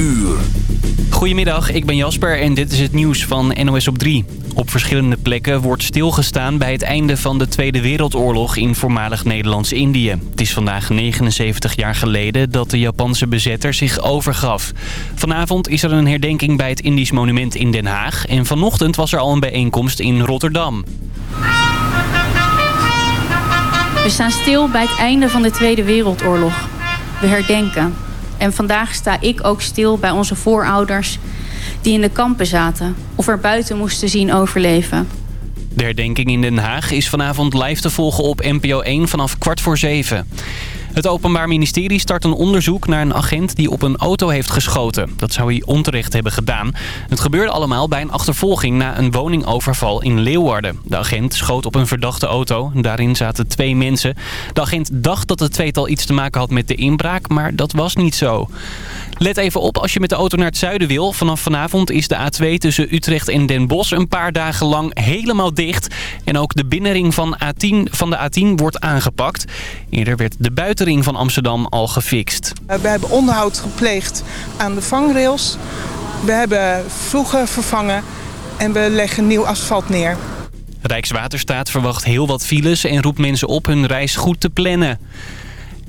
uur. Goedemiddag, ik ben Jasper en dit is het nieuws van NOS op 3. Op verschillende plekken wordt stilgestaan bij het einde van de Tweede Wereldoorlog in voormalig Nederlands-Indië. Het is vandaag 79 jaar geleden dat de Japanse bezetter zich overgaf. Vanavond is er een herdenking bij het Indisch monument in Den Haag en vanochtend was er al een bijeenkomst in Rotterdam. We staan stil bij het einde van de Tweede Wereldoorlog. We herdenken. En vandaag sta ik ook stil bij onze voorouders die in de kampen zaten of er buiten moesten zien overleven. De herdenking in Den Haag is vanavond live te volgen op NPO 1 vanaf kwart voor zeven. Het Openbaar Ministerie start een onderzoek naar een agent die op een auto heeft geschoten. Dat zou hij onterecht hebben gedaan. Het gebeurde allemaal bij een achtervolging na een woningoverval in Leeuwarden. De agent schoot op een verdachte auto. Daarin zaten twee mensen. De agent dacht dat het tweetal iets te maken had met de inbraak, maar dat was niet zo. Let even op als je met de auto naar het zuiden wil. Vanaf vanavond is de A2 tussen Utrecht en Den Bosch een paar dagen lang helemaal dicht. En ook de binnenring van, A10, van de A10 wordt aangepakt. Eerder werd de van Amsterdam al gefixt. We hebben onderhoud gepleegd aan de vangrails. We hebben vroeger vervangen en we leggen nieuw asfalt neer. Rijkswaterstaat verwacht heel wat files en roept mensen op hun reis goed te plannen.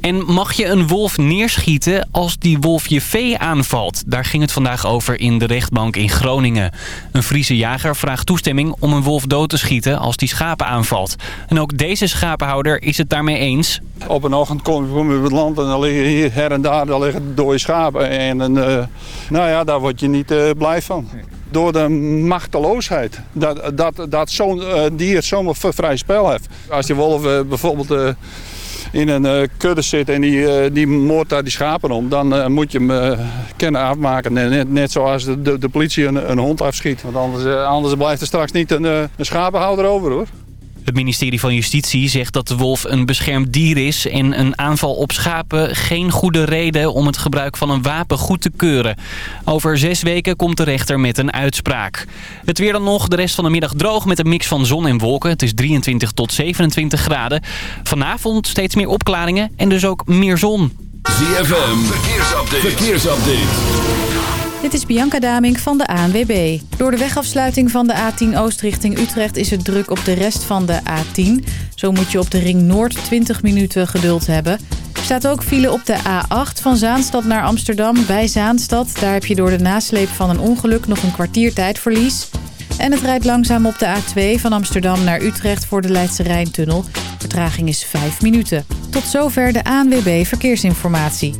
En mag je een wolf neerschieten als die wolf je vee aanvalt? Daar ging het vandaag over in de rechtbank in Groningen. Een Friese jager vraagt toestemming om een wolf dood te schieten als die schapen aanvalt. En ook deze schapenhouder is het daarmee eens. Op een ochtend kom je op het land en dan liggen hier her en daar, daar liggen dode schapen. En uh, nou ja, daar word je niet uh, blij van. Door de machteloosheid. Dat, dat, dat zo'n uh, dier zomaar vrij spel heeft. Als die wolf bijvoorbeeld in een uh, kudde zit en die, uh, die moordt daar die schapen om, dan uh, moet je hem kennen afmaken. Net, net zoals de, de, de politie een, een, hond afschiet. Want anders, anders blijft er straks niet een, een schapenhouder over hoor. Het ministerie van Justitie zegt dat de wolf een beschermd dier is... en een aanval op schapen geen goede reden om het gebruik van een wapen goed te keuren. Over zes weken komt de rechter met een uitspraak. Het weer dan nog, de rest van de middag droog met een mix van zon en wolken. Het is 23 tot 27 graden. Vanavond steeds meer opklaringen en dus ook meer zon. ZFM, verkeersupdate. verkeersupdate. Dit is Bianca Daming van de ANWB. Door de wegafsluiting van de A10 Oost richting Utrecht is het druk op de rest van de A10. Zo moet je op de Ring Noord 20 minuten geduld hebben. Er staat ook file op de A8 van Zaanstad naar Amsterdam bij Zaanstad. Daar heb je door de nasleep van een ongeluk nog een kwartier tijdverlies. En het rijdt langzaam op de A2 van Amsterdam naar Utrecht voor de Leidse Rijntunnel. Vertraging is 5 minuten. Tot zover de ANWB Verkeersinformatie.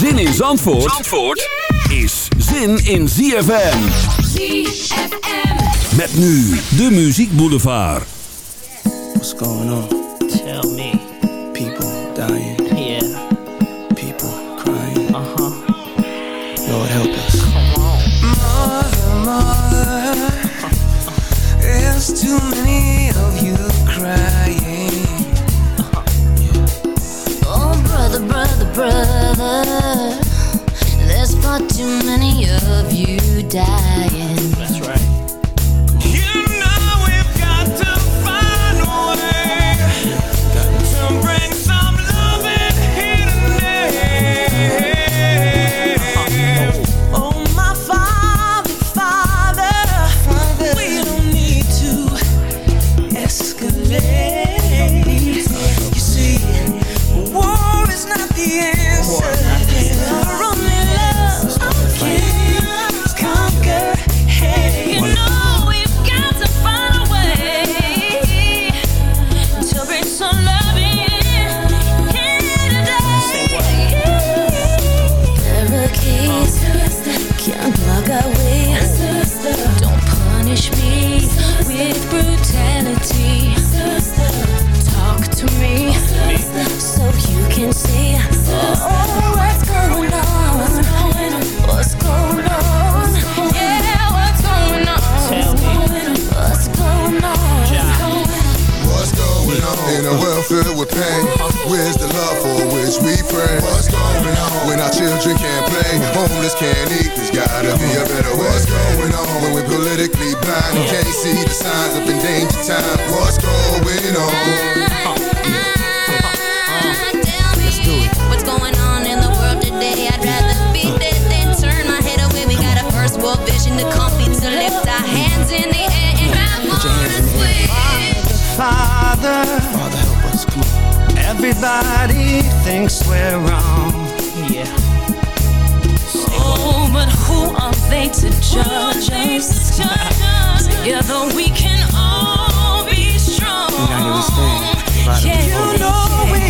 Zin in Zandvoort, Zandvoort is zin in ZFM. ZFM. Met nu de Muziek Boulevard. What's going on? Tell me. Father, Father, help us. Come on. everybody thinks we're wrong. Yeah. Oh, but who are they to judge us? Together we can all be strong. We gotta understand. Yeah. You know we've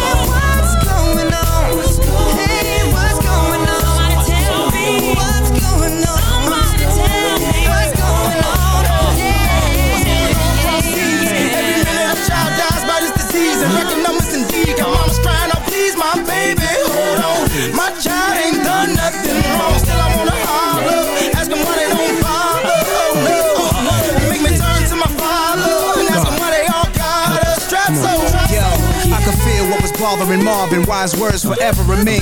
father and Marvin. Wise words forever remain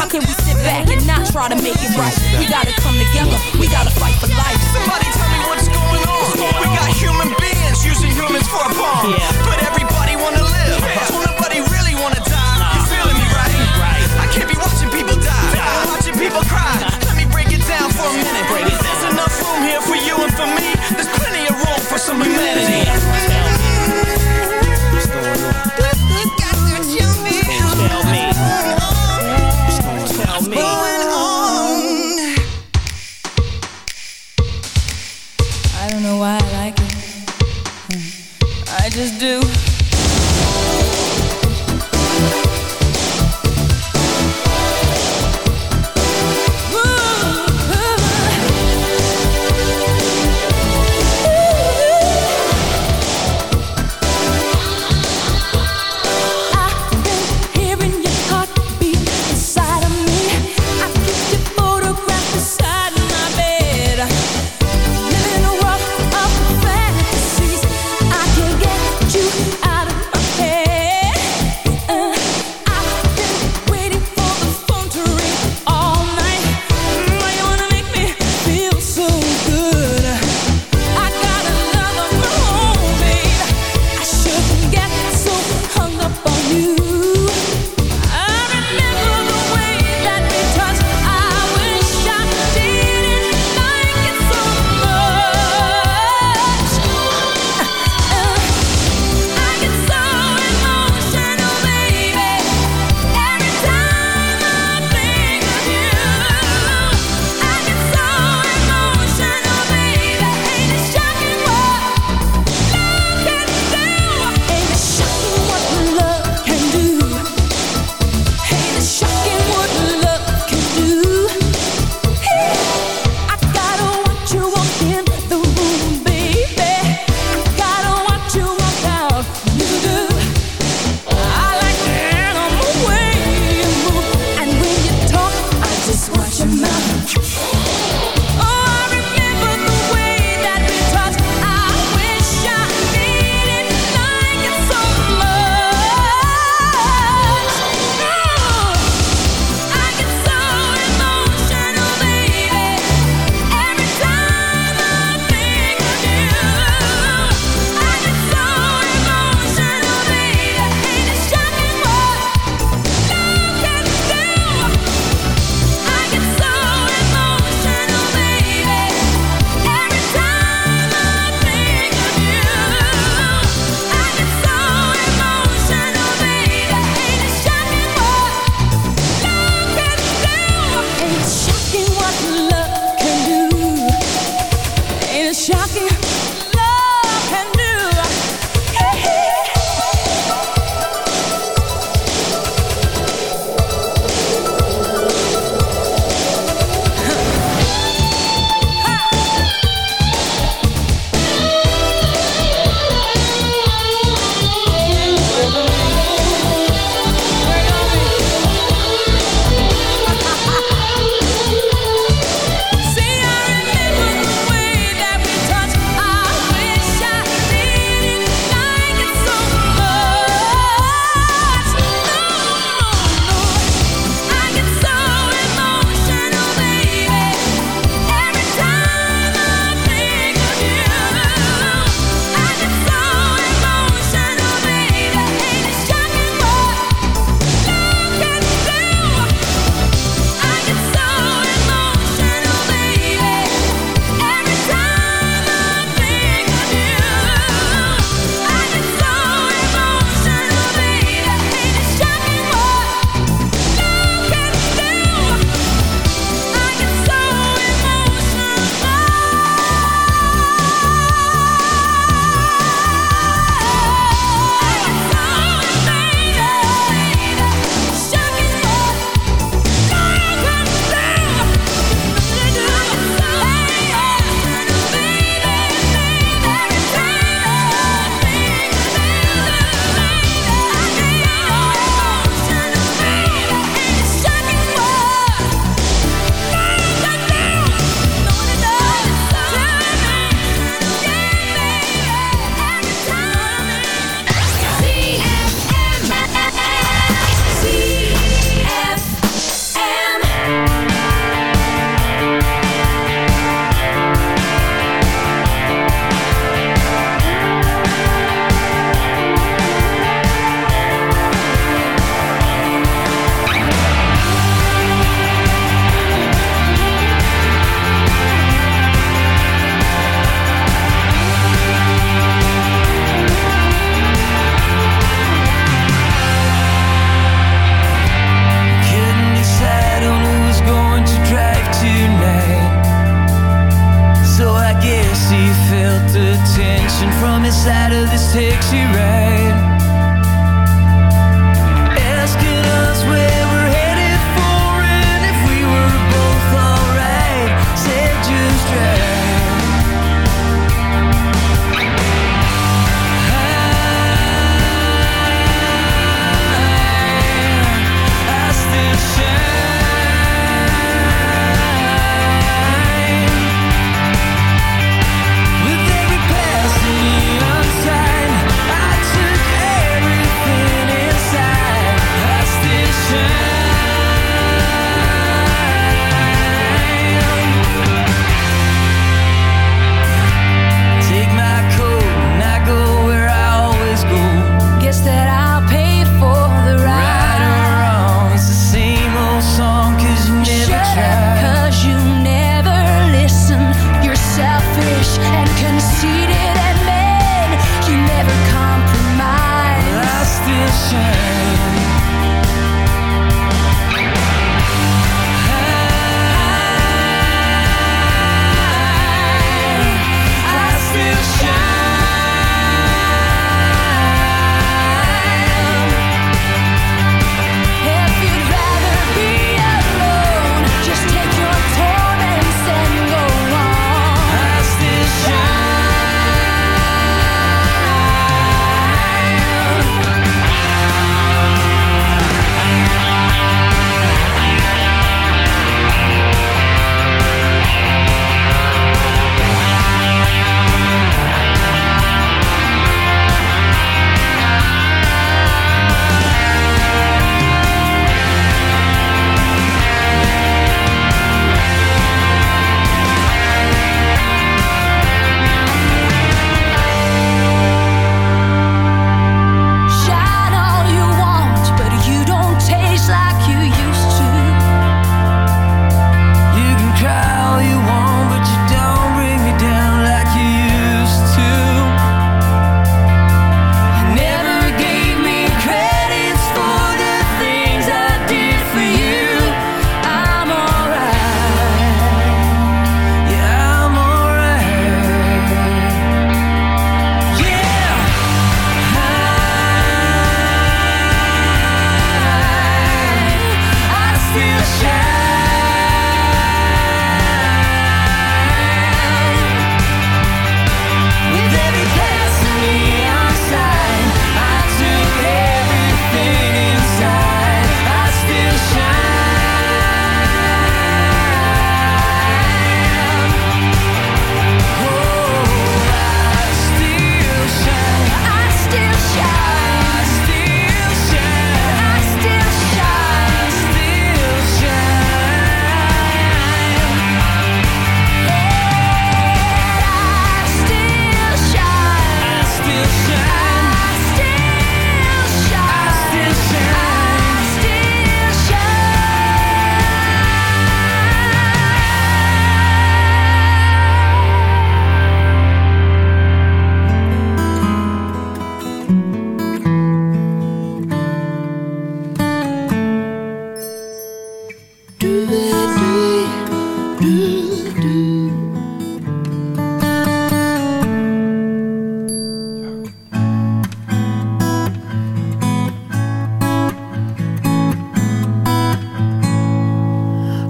How can we sit back and not try to make it right? We gotta come together. We gotta fight for life. Somebody tell me what's going on. We got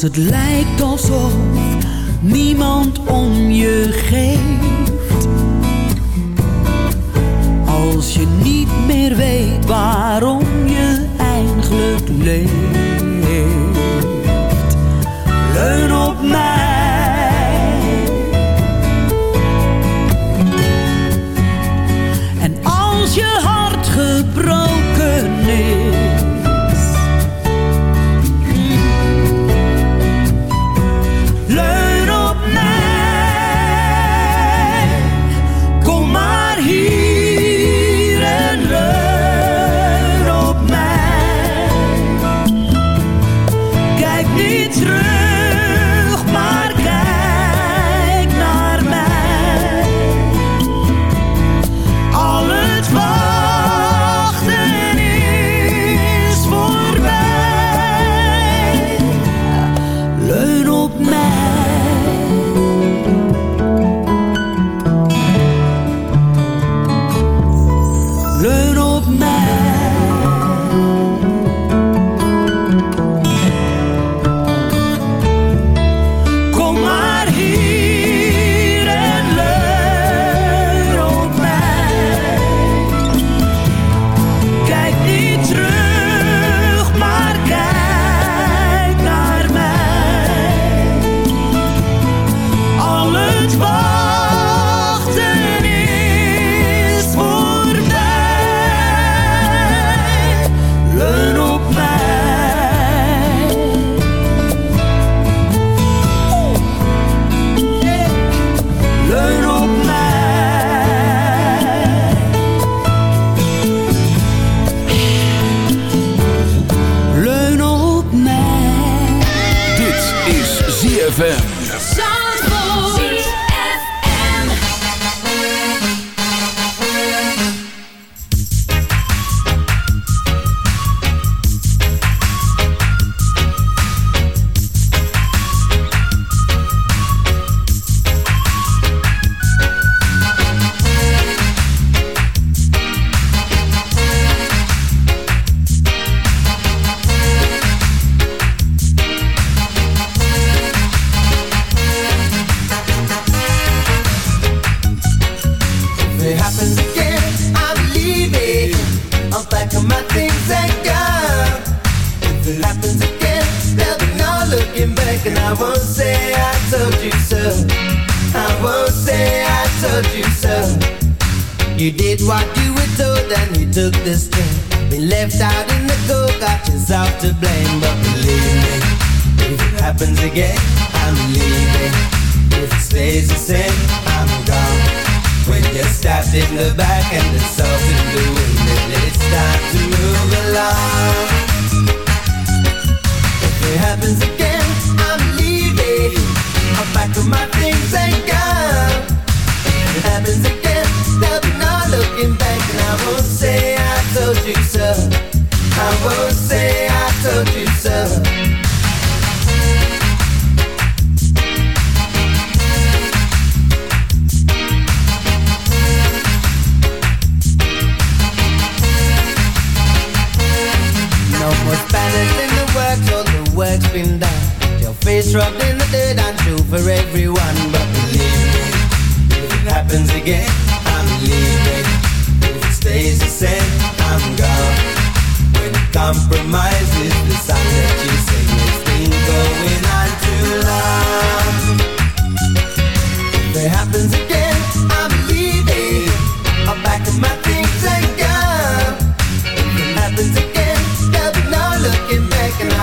Het lijkt alsof niemand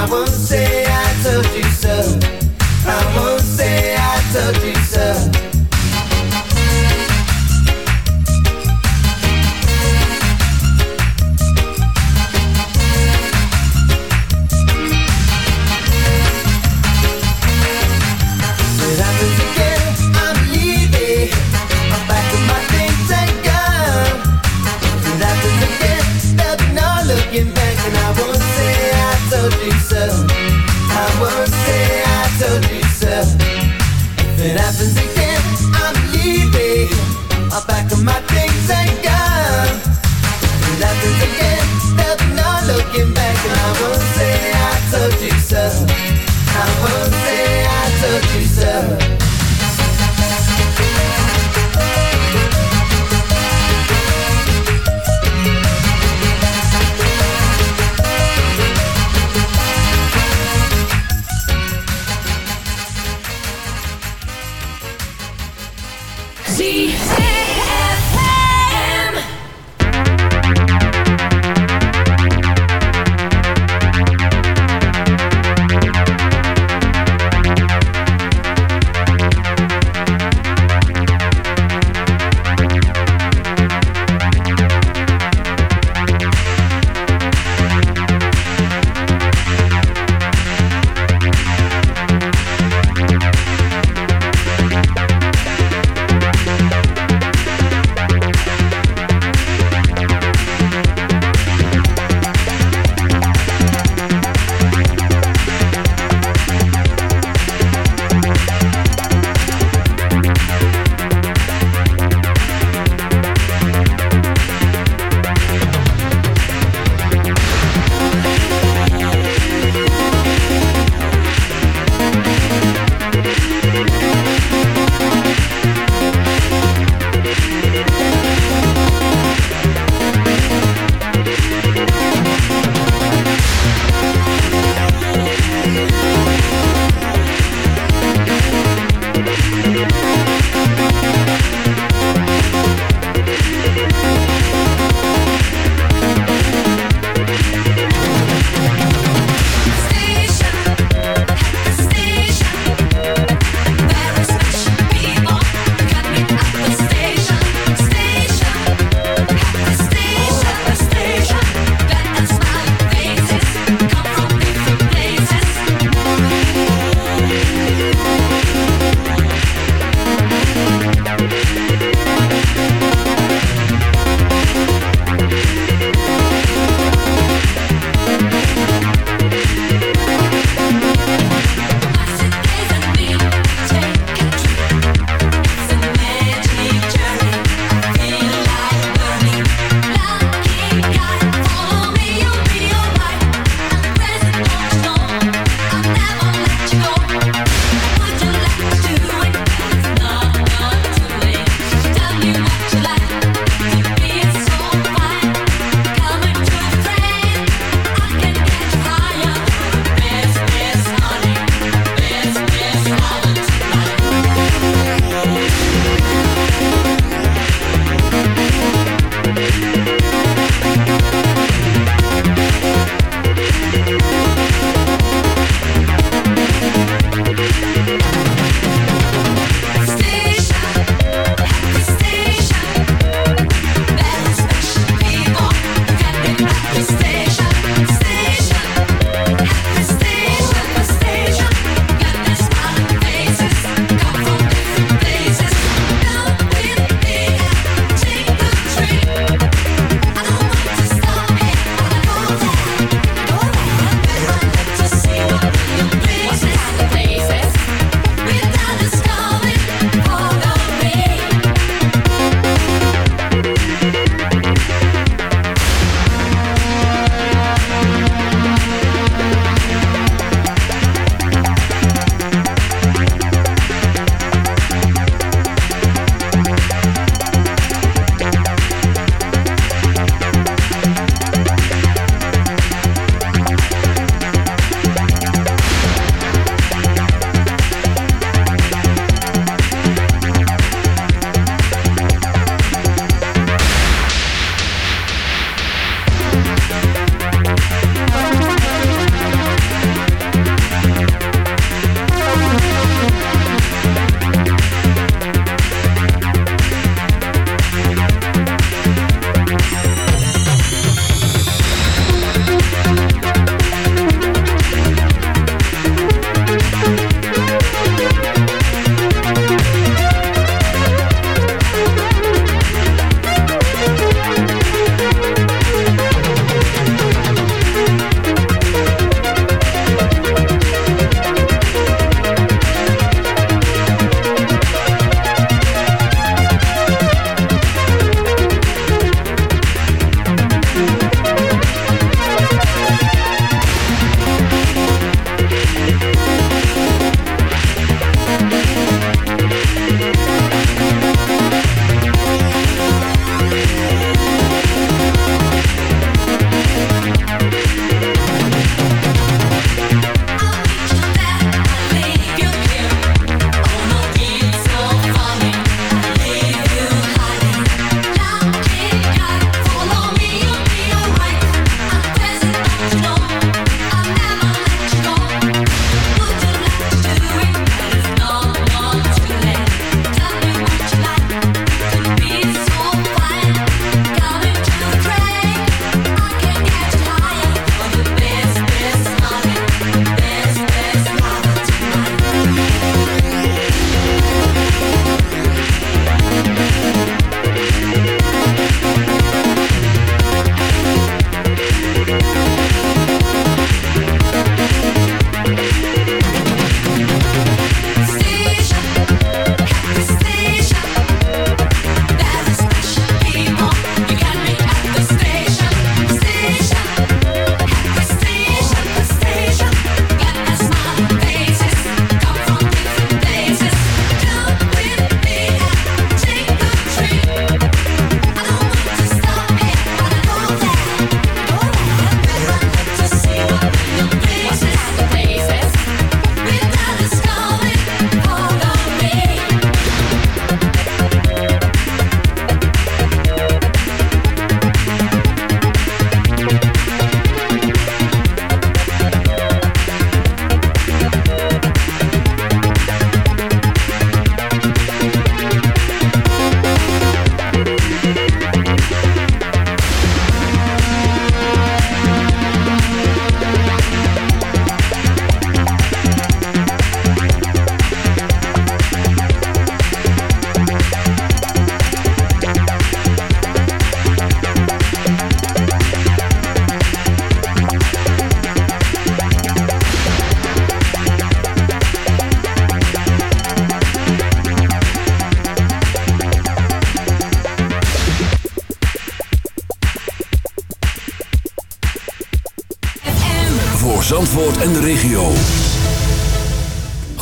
avancei.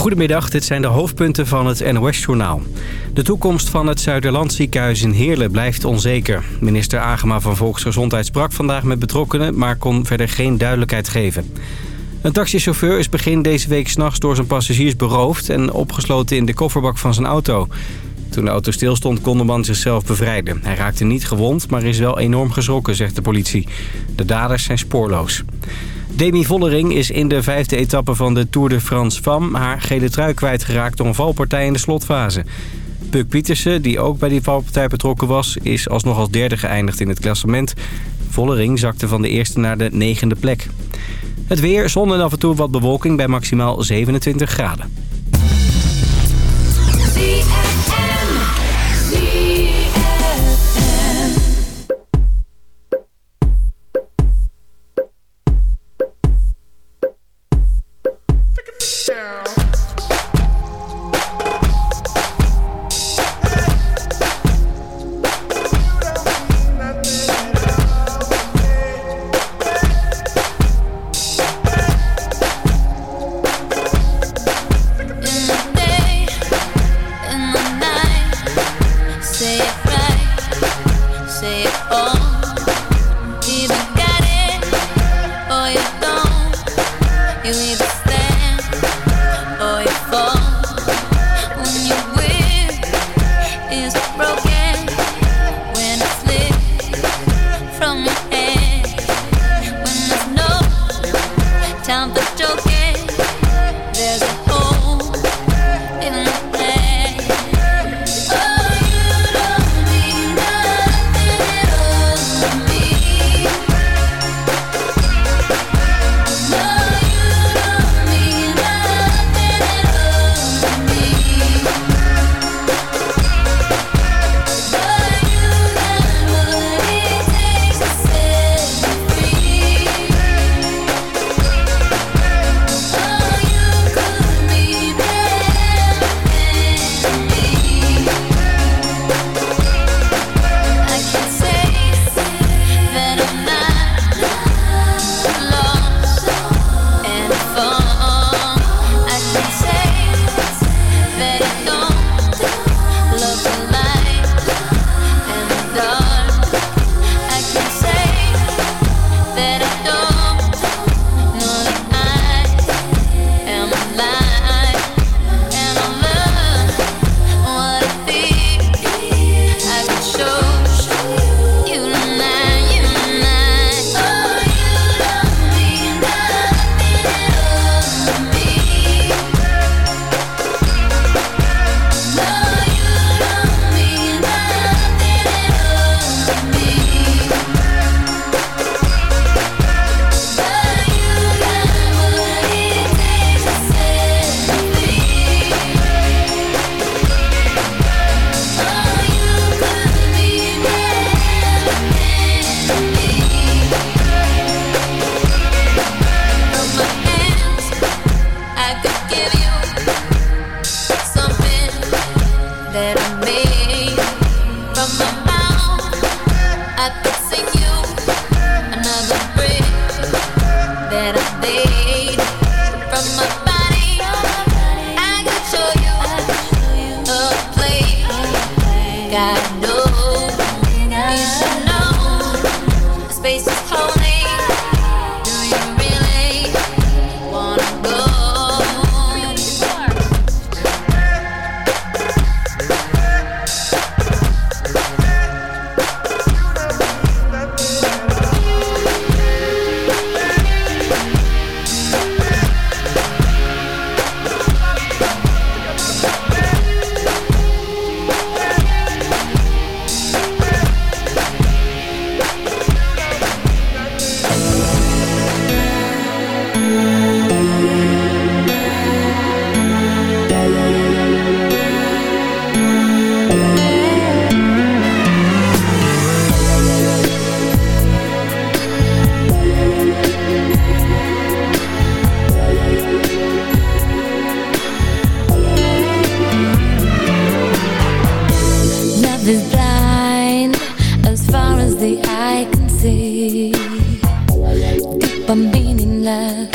Goedemiddag, dit zijn de hoofdpunten van het NOS-journaal. De toekomst van het Zuiderland ziekenhuis in Heerlen blijft onzeker. Minister Agema van Volksgezondheid sprak vandaag met betrokkenen... maar kon verder geen duidelijkheid geven. Een taxichauffeur is begin deze week s'nachts door zijn passagiers beroofd... en opgesloten in de kofferbak van zijn auto. Toen de auto stilstond kon de man zichzelf bevrijden. Hij raakte niet gewond, maar is wel enorm geschrokken, zegt de politie. De daders zijn spoorloos. Demi Vollering is in de vijfde etappe van de Tour de France Femme... haar gele trui kwijtgeraakt door een valpartij in de slotfase. Puk Pietersen, die ook bij die valpartij betrokken was... is alsnog als derde geëindigd in het klassement. Vollering zakte van de eerste naar de negende plek. Het weer, zon en af en toe wat bewolking bij maximaal 27 graden. Love is blind as far as the eye can see. Deeper meaning meaningless words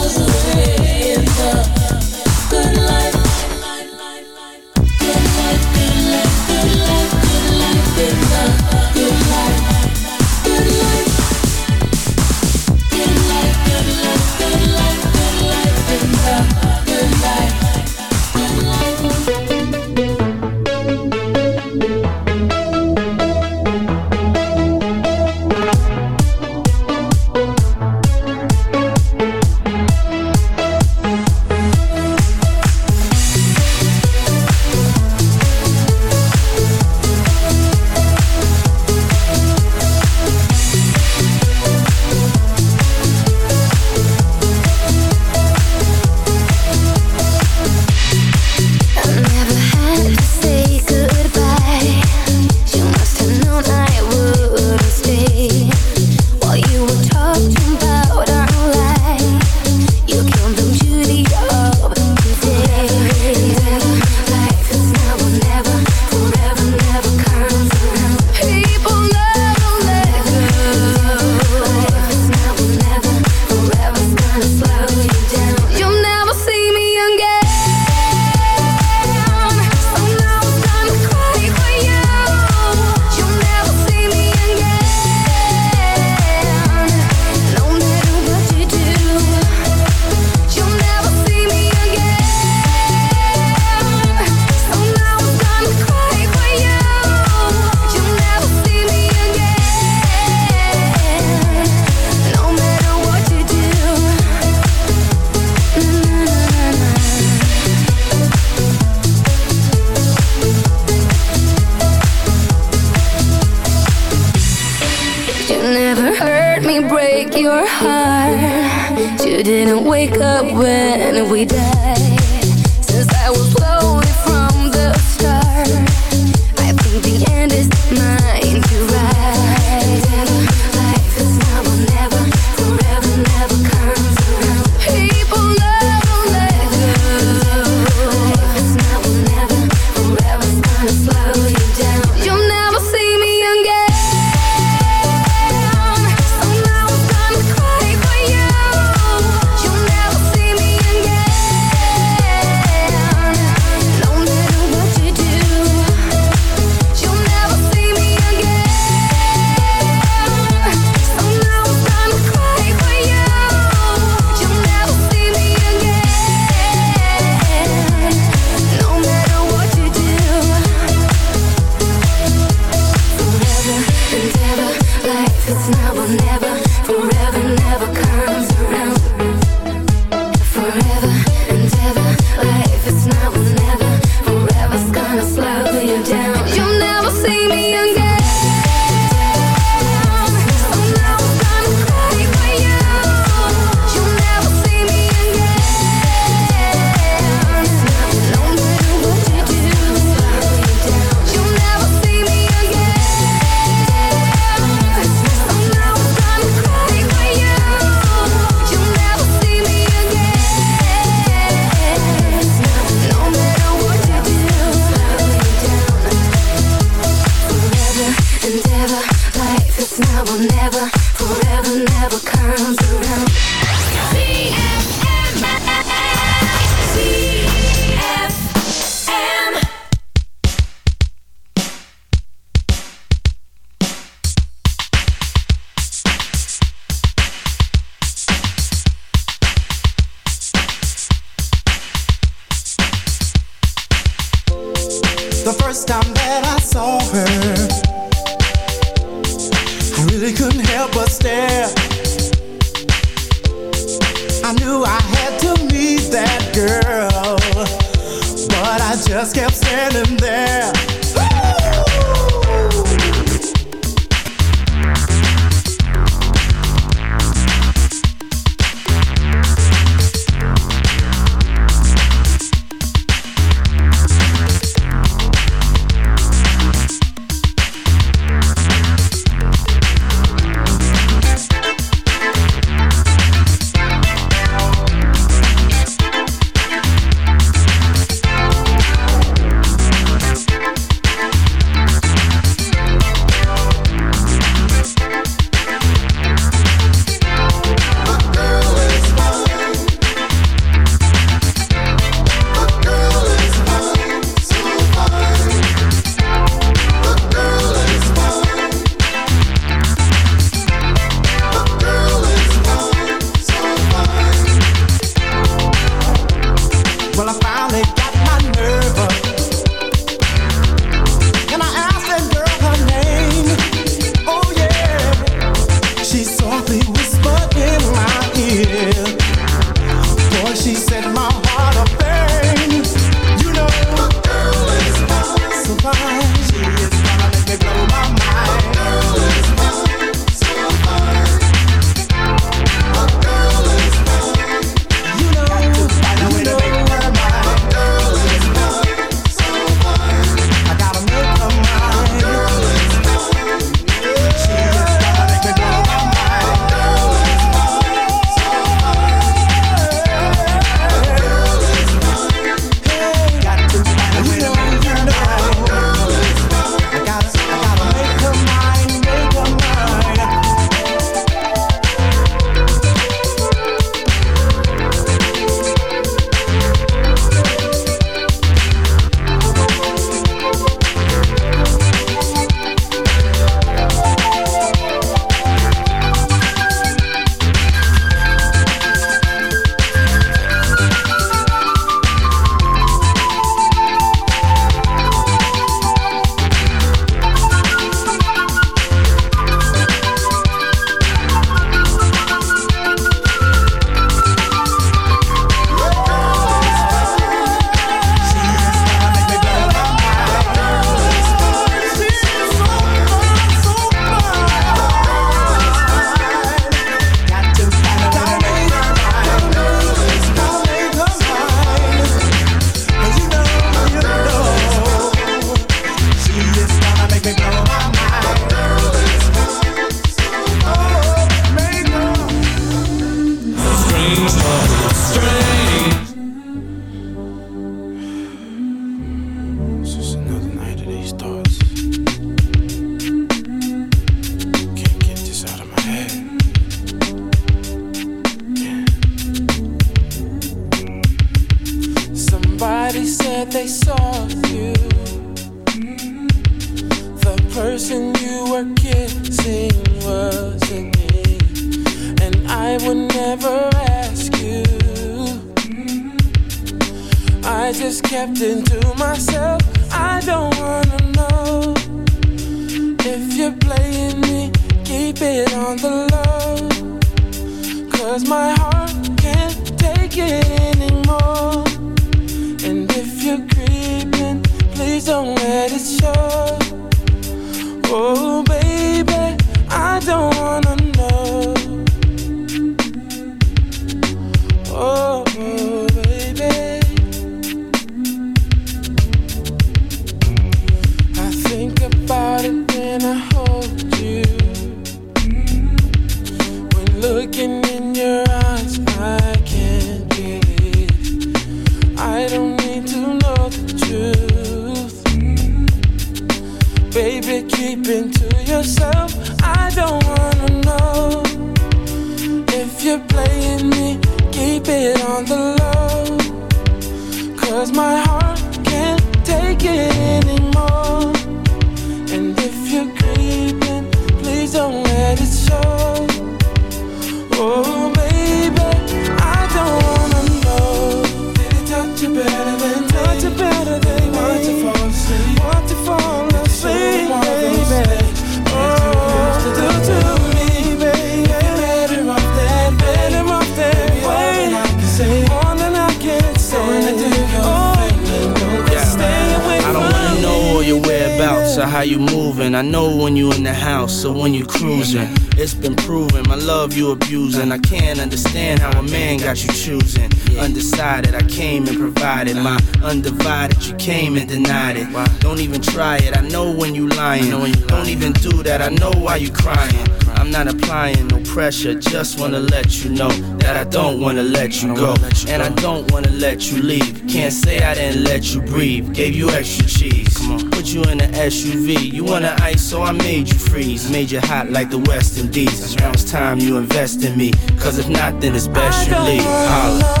it. My undivided, you came and denied it. Don't even try it. I know when you lying. Don't even do that. I know why you crying. I'm not applying no pressure, just wanna let you know that I don't wanna let you go. And I don't wanna let you leave. Can't say I didn't let you breathe. Gave you extra cheese. Put you in a SUV. You wanna ice, so I made you freeze. Made you hot like the West Indies. Now it's time you invest in me. Cause if not, then it's best you leave. Holla.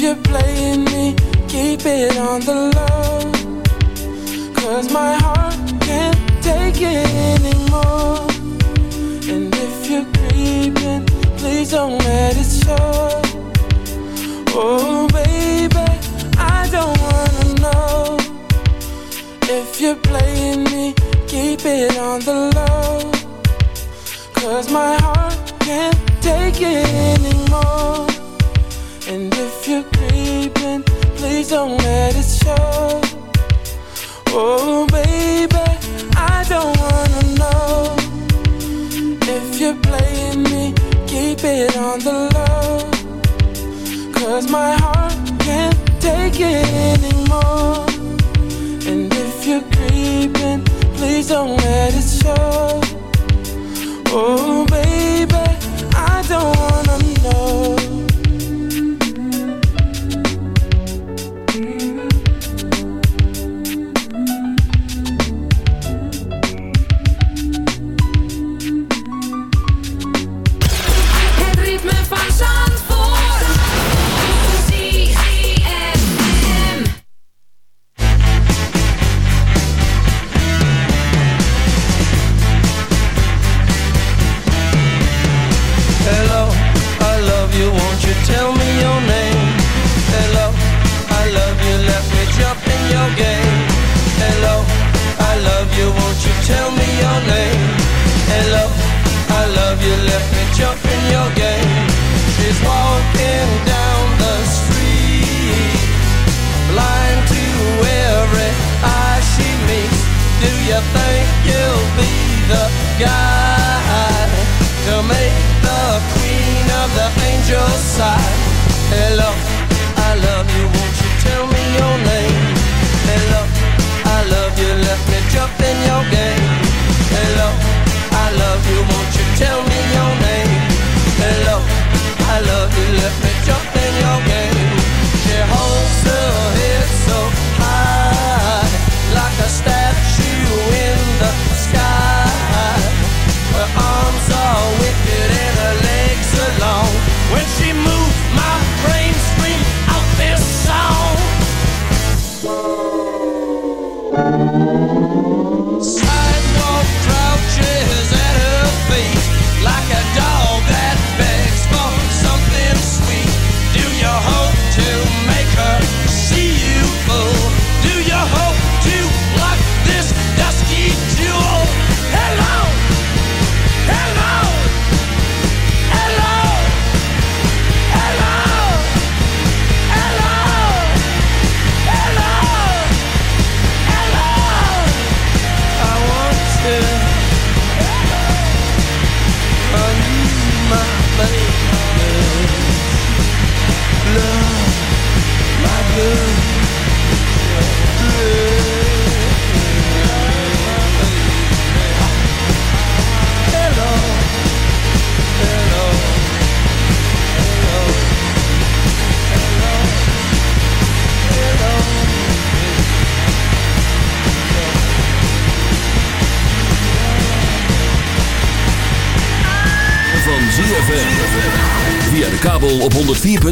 If you're playing me, keep it on the low. Cause my heart can't take it anymore.